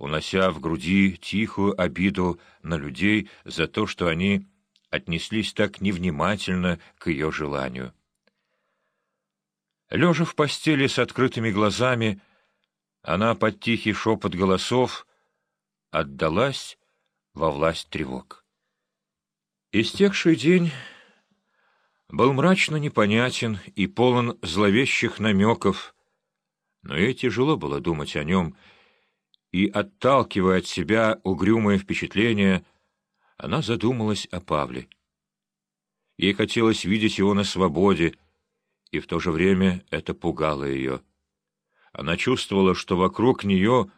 унося в груди тихую обиду на людей за то, что они отнеслись так невнимательно к ее желанию. Лежа в постели с открытыми глазами, она под тихий шепот голосов отдалась во власть тревог. Истекший день был мрачно непонятен и полон зловещих намеков, но ей тяжело было думать о нем, и, отталкивая от себя угрюмое впечатление, она задумалась о Павле. Ей хотелось видеть его на свободе, и в то же время это пугало ее. Она чувствовала, что вокруг нее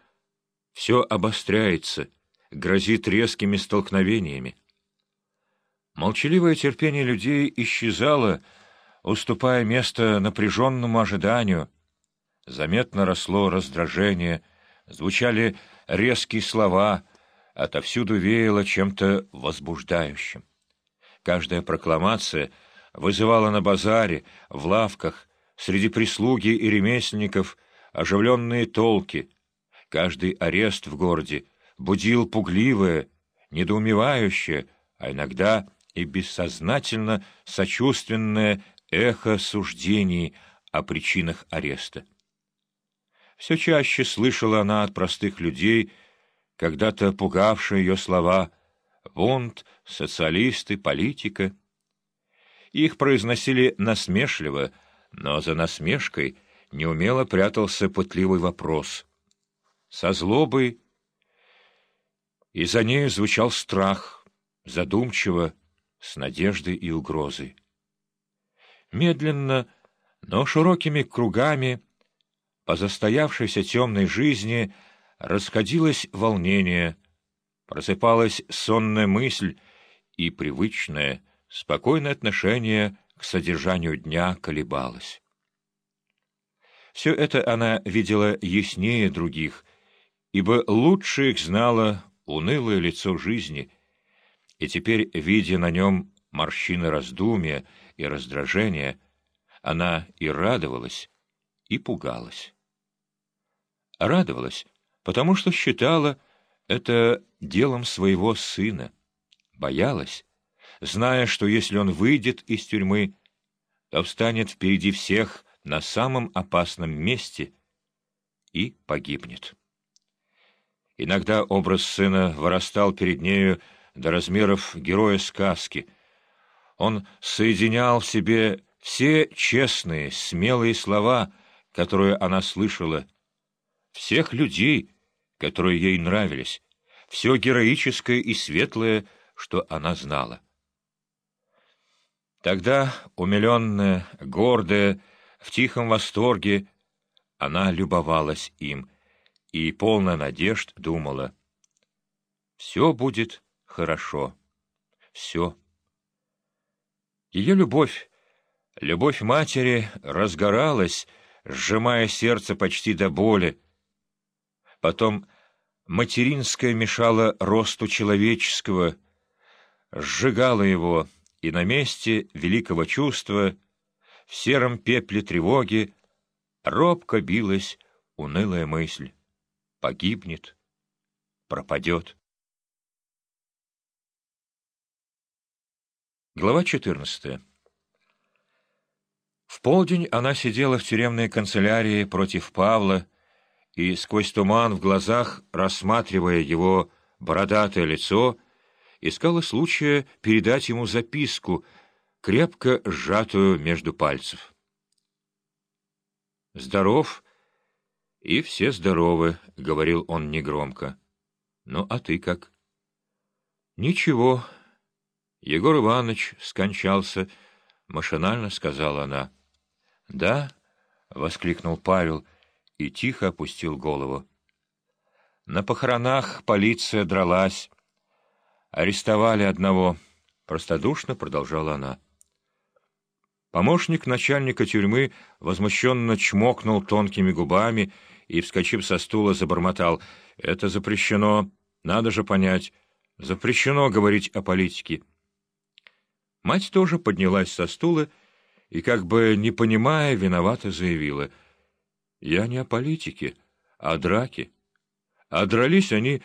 все обостряется, грозит резкими столкновениями. Молчаливое терпение людей исчезало, уступая место напряженному ожиданию. Заметно росло раздражение, звучали резкие слова, отовсюду веяло чем-то возбуждающим. Каждая прокламация вызывала на базаре, в лавках, среди прислуги и ремесленников оживленные толки. Каждый арест в городе будил пугливое, недоумевающее, а иногда и бессознательно сочувственное эхо суждений о причинах ареста. Все чаще слышала она от простых людей, когда-то пугавшие ее слова «бунт», «социалисты», «политика». Их произносили насмешливо, но за насмешкой неумело прятался пытливый вопрос. Со злобой и за нею звучал страх, задумчиво, с надеждой и угрозой. Медленно, но широкими кругами по застоявшейся темной жизни расходилось волнение, просыпалась сонная мысль и привычное, спокойное отношение к содержанию дня колебалось. Все это она видела яснее других, ибо лучше их знала унылое лицо жизни — и теперь, видя на нем морщины раздумья и раздражения, она и радовалась, и пугалась. Радовалась, потому что считала это делом своего сына, боялась, зная, что если он выйдет из тюрьмы, то встанет впереди всех на самом опасном месте и погибнет. Иногда образ сына вырастал перед нею до размеров героя сказки. Он соединял в себе все честные, смелые слова, которые она слышала, всех людей, которые ей нравились, все героическое и светлое, что она знала. Тогда, умиленная, гордая, в тихом восторге, она любовалась им и, полна надежд, думала, «Все будет хорошо. Все. Ее любовь, любовь матери разгоралась, сжимая сердце почти до боли. Потом материнская мешала росту человеческого, сжигала его, и на месте великого чувства, в сером пепле тревоги, робко билась унылая мысль. Погибнет, пропадет. Глава 14. В полдень она сидела в тюремной канцелярии против Павла и, сквозь туман в глазах, рассматривая его бородатое лицо, искала случая передать ему записку, крепко сжатую между пальцев. «Здоров, и все здоровы», — говорил он негромко. «Ну, а ты как?» «Ничего». Егор Иванович скончался, — машинально сказала она. — Да, — воскликнул Павел и тихо опустил голову. На похоронах полиция дралась. Арестовали одного. Простодушно продолжала она. Помощник начальника тюрьмы возмущенно чмокнул тонкими губами и, вскочив со стула, забормотал. «Это запрещено. Надо же понять. Запрещено говорить о политике». Мать тоже поднялась со стула и, как бы не понимая, виновато заявила. «Я не о политике, а о драке. а дрались они